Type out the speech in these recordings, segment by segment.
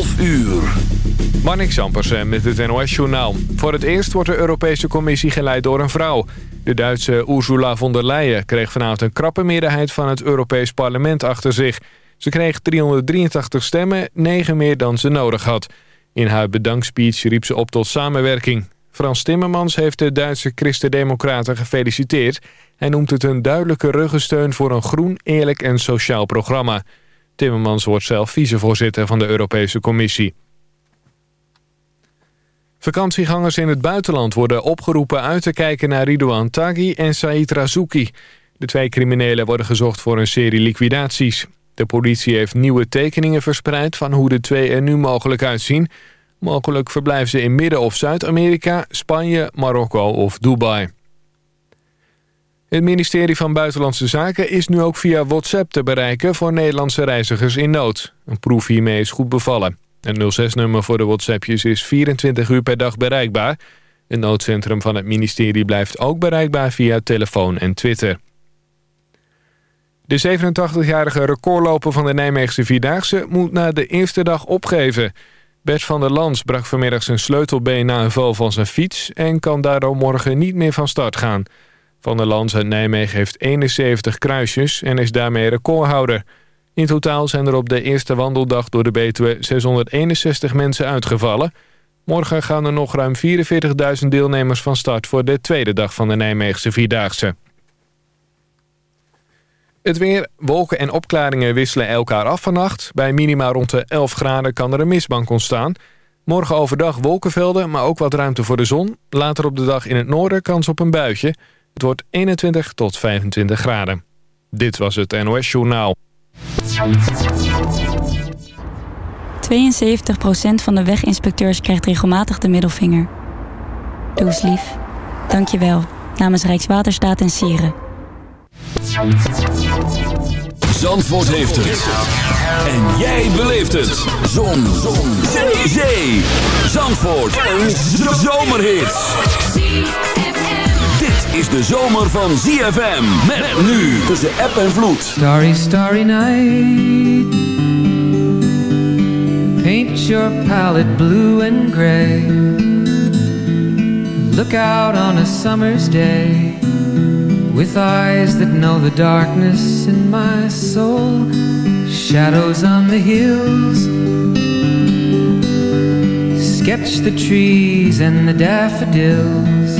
12 uur. Met het NOS-journaal. Voor het eerst wordt de Europese Commissie geleid door een vrouw. De Duitse Ursula von der Leyen kreeg vanavond een krappe meerderheid van het Europees Parlement achter zich. Ze kreeg 383 stemmen, 9 meer dan ze nodig had. In haar bedankspeech riep ze op tot samenwerking. Frans Timmermans heeft de Duitse Christen-Democraten gefeliciteerd. Hij noemt het een duidelijke ruggensteun voor een groen, eerlijk en sociaal programma. Timmermans wordt zelf vicevoorzitter van de Europese Commissie. Vakantiegangers in het buitenland worden opgeroepen uit te kijken naar Ridouan Taghi en Said Razouki. De twee criminelen worden gezocht voor een serie liquidaties. De politie heeft nieuwe tekeningen verspreid van hoe de twee er nu mogelijk uitzien. Mogelijk verblijven ze in Midden- of Zuid-Amerika, Spanje, Marokko of Dubai. Het ministerie van Buitenlandse Zaken is nu ook via WhatsApp te bereiken voor Nederlandse reizigers in nood. Een proef hiermee is goed bevallen. Het 06-nummer voor de WhatsAppjes is 24 uur per dag bereikbaar. Het noodcentrum van het ministerie blijft ook bereikbaar via telefoon en Twitter. De 87-jarige recordloper van de Nijmeegse Vierdaagse moet na de eerste dag opgeven. Bert van der Lans brak vanmiddag zijn sleutelbeen na een val van zijn fiets... en kan daardoor morgen niet meer van start gaan. Van der Lans uit Nijmegen heeft 71 kruisjes en is daarmee recordhouder. In totaal zijn er op de eerste wandeldag door de Betuwe 661 mensen uitgevallen. Morgen gaan er nog ruim 44.000 deelnemers van start... voor de tweede dag van de Nijmeegse Vierdaagse. Het weer, wolken en opklaringen wisselen elkaar af vannacht. Bij minima rond de 11 graden kan er een mistbank ontstaan. Morgen overdag wolkenvelden, maar ook wat ruimte voor de zon. Later op de dag in het noorden kans op een buitje. Het wordt 21 tot 25 graden. Dit was het NOS Journaal. 72% van de weginspecteurs krijgt regelmatig de middelvinger. Doe eens lief. Dank je wel. Namens Rijkswaterstaat en Sieren. Zandvoort heeft het. En jij beleeft het. Zon. Zon. Zee. Zee. Zandvoort. Een zomerhit. Is de zomer van ZFM. Met nu tussen app en vloed. Starry, starry night. Paint your palette blue and gray. Look out on a summer's day. With eyes that know the darkness in my soul. Shadows on the hills. Sketch the trees and the daffodils.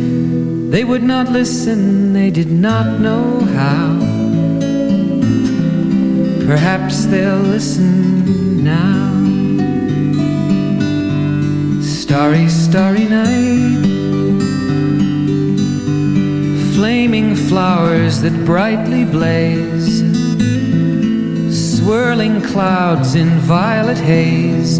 They would not listen, they did not know how. Perhaps they'll listen now. Starry, starry night flaming flowers that brightly blaze, swirling clouds in violet haze,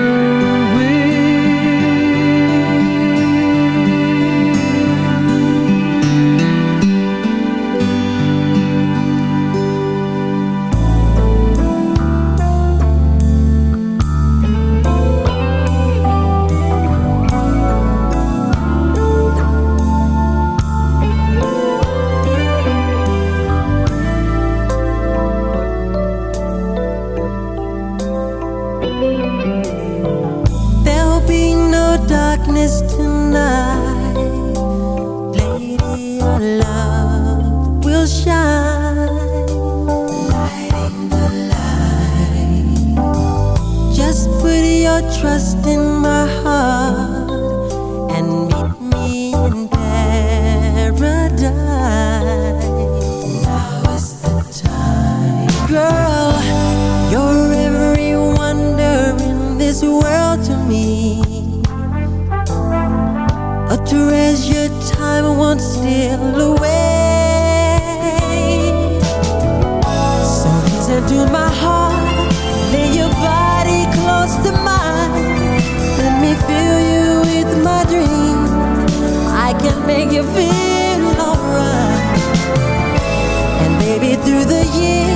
you feel alright. And maybe through the years.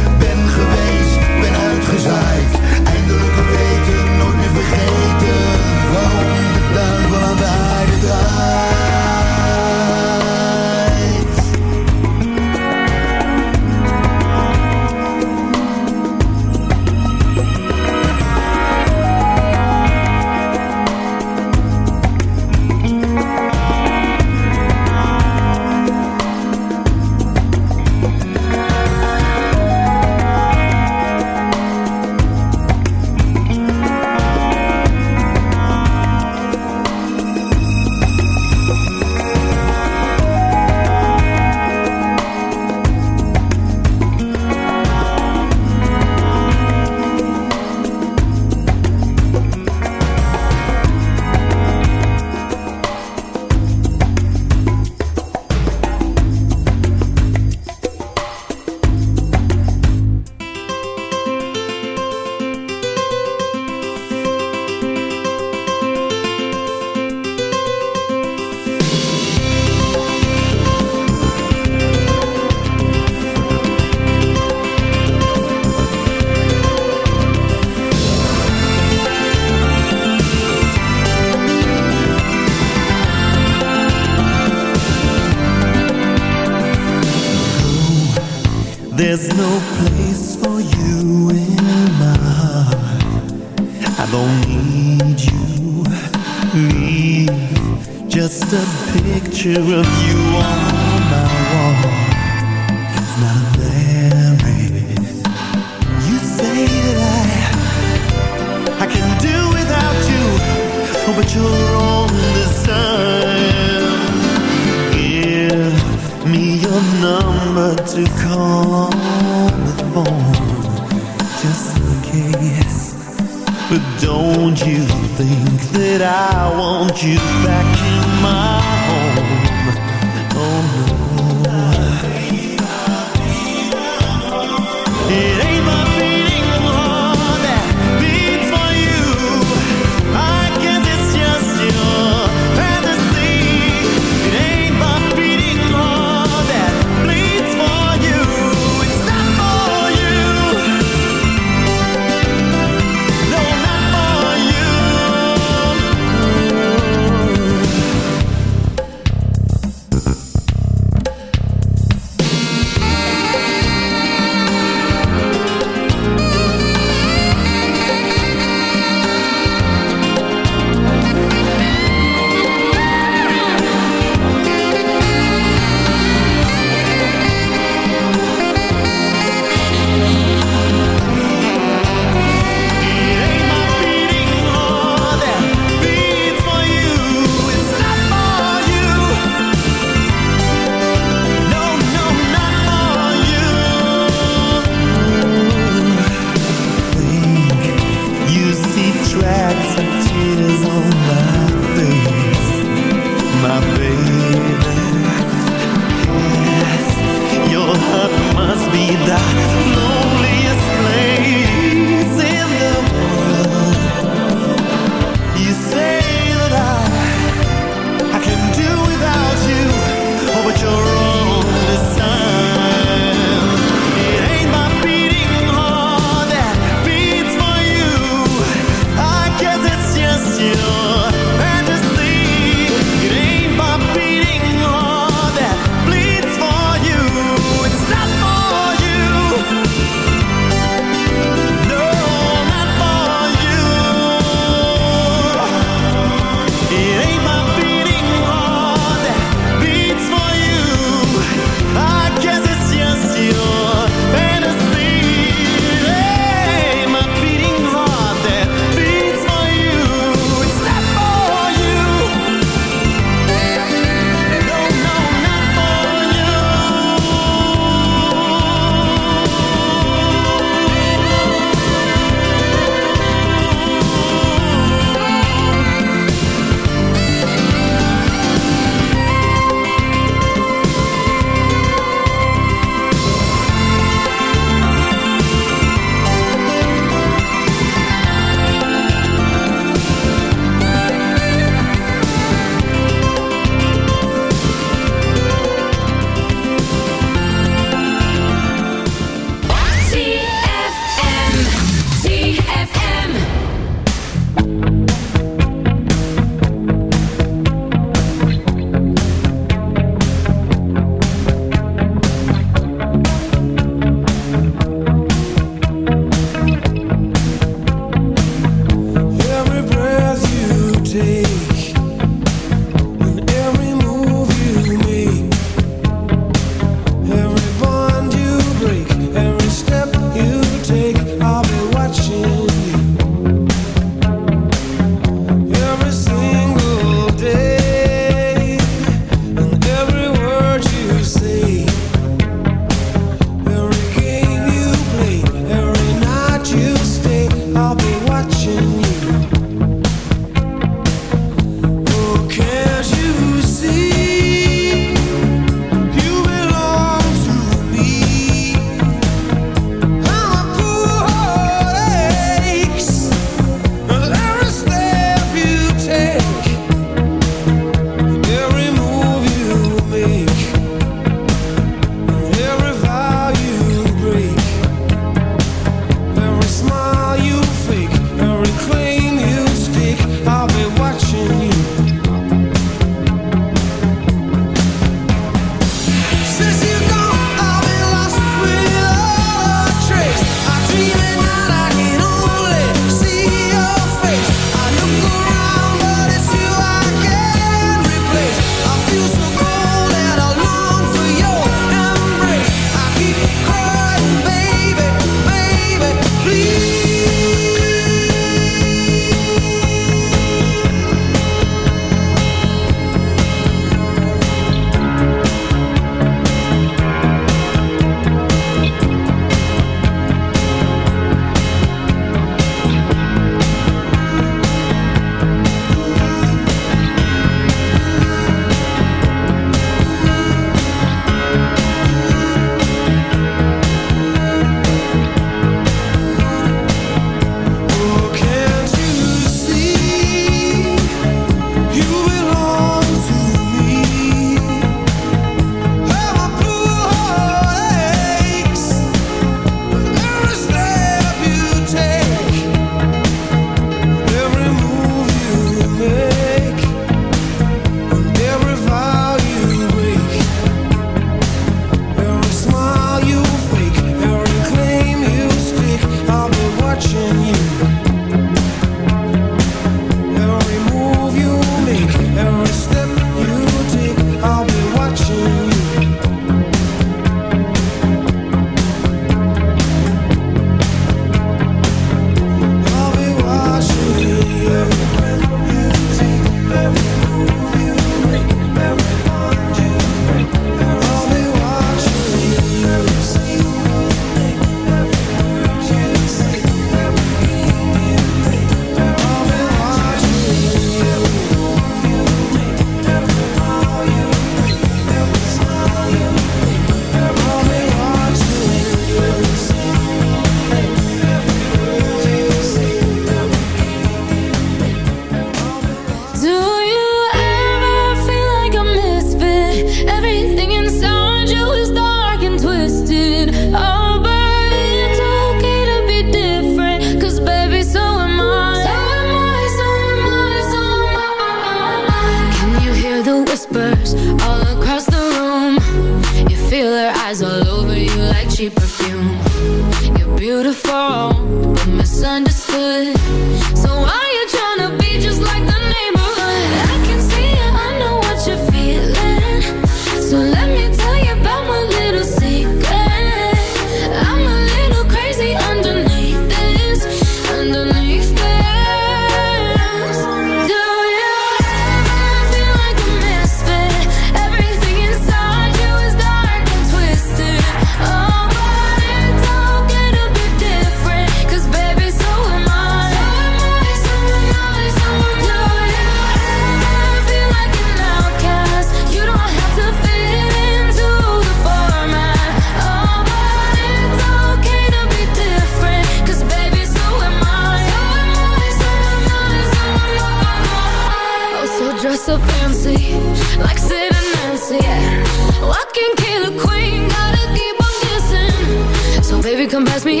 Me.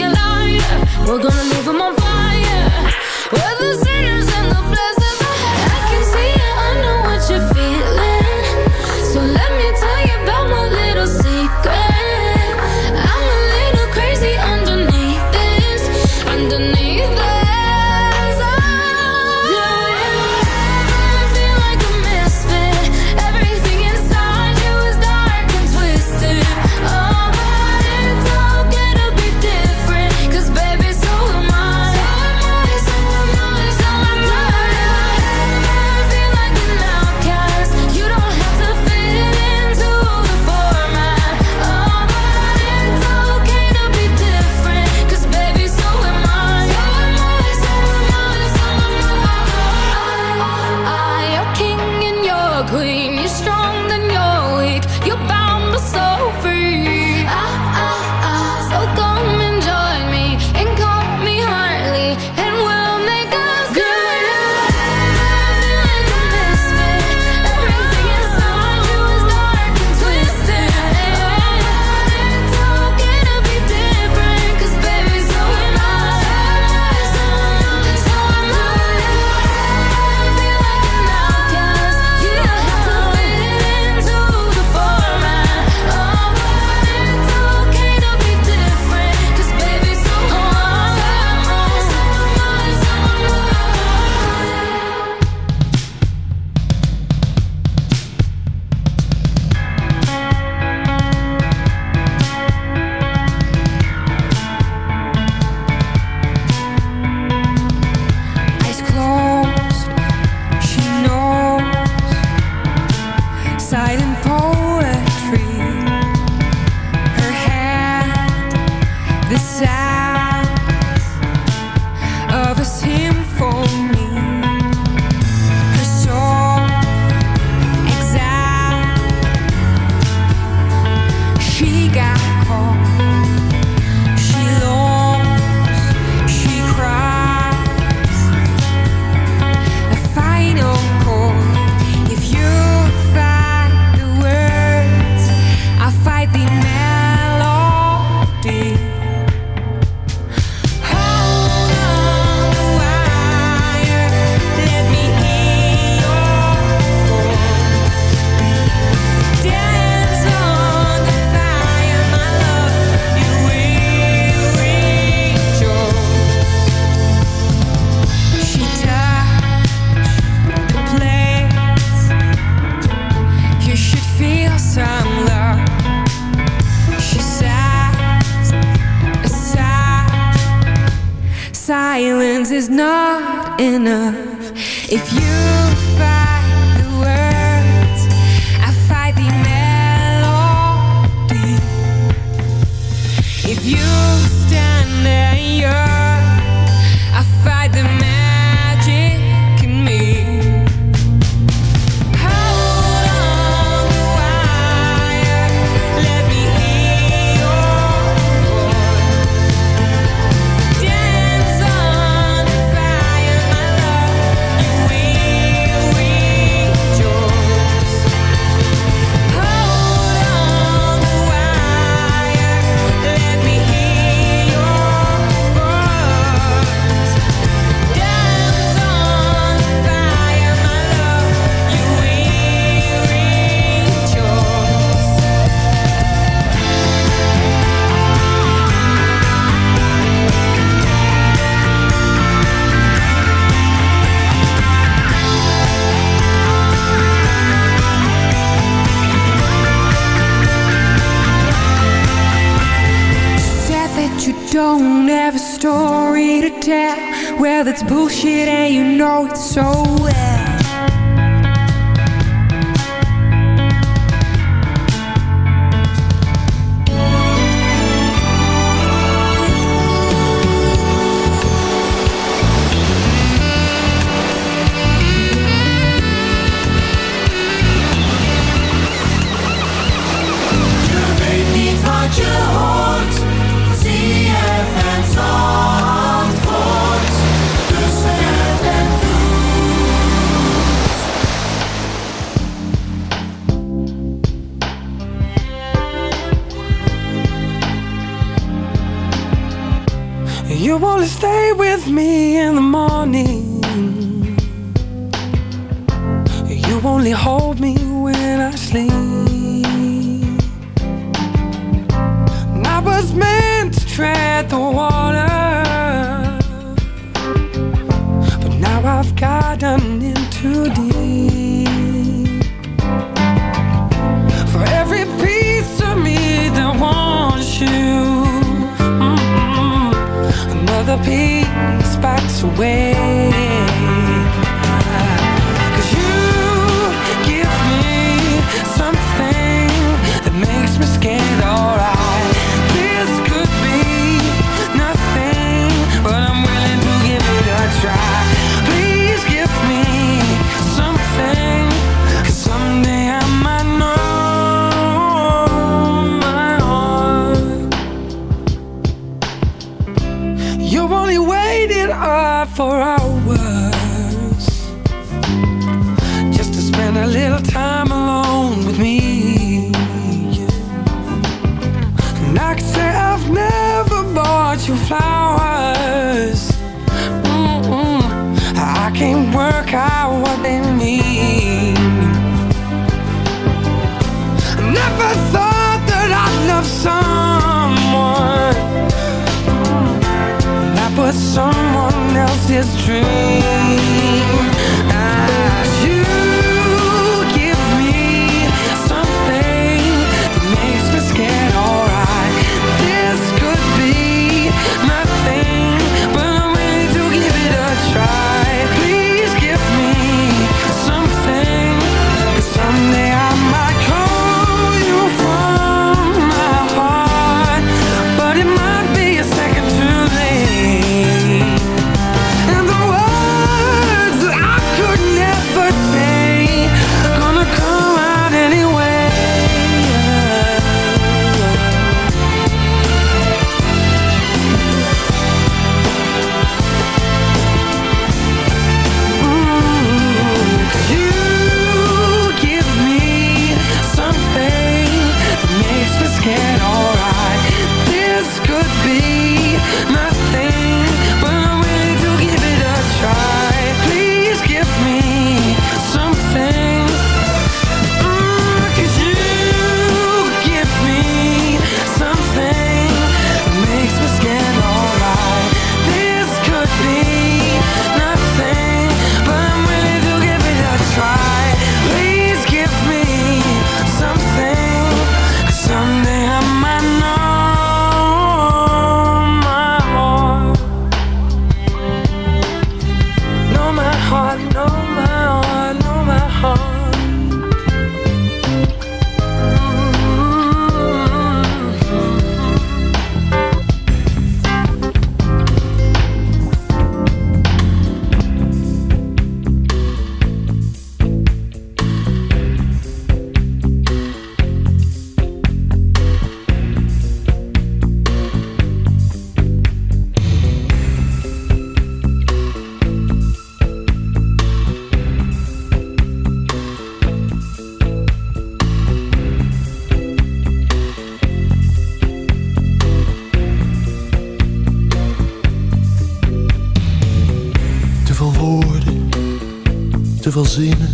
We're gonna in a sparks away. For hours dream. Veel zinnen,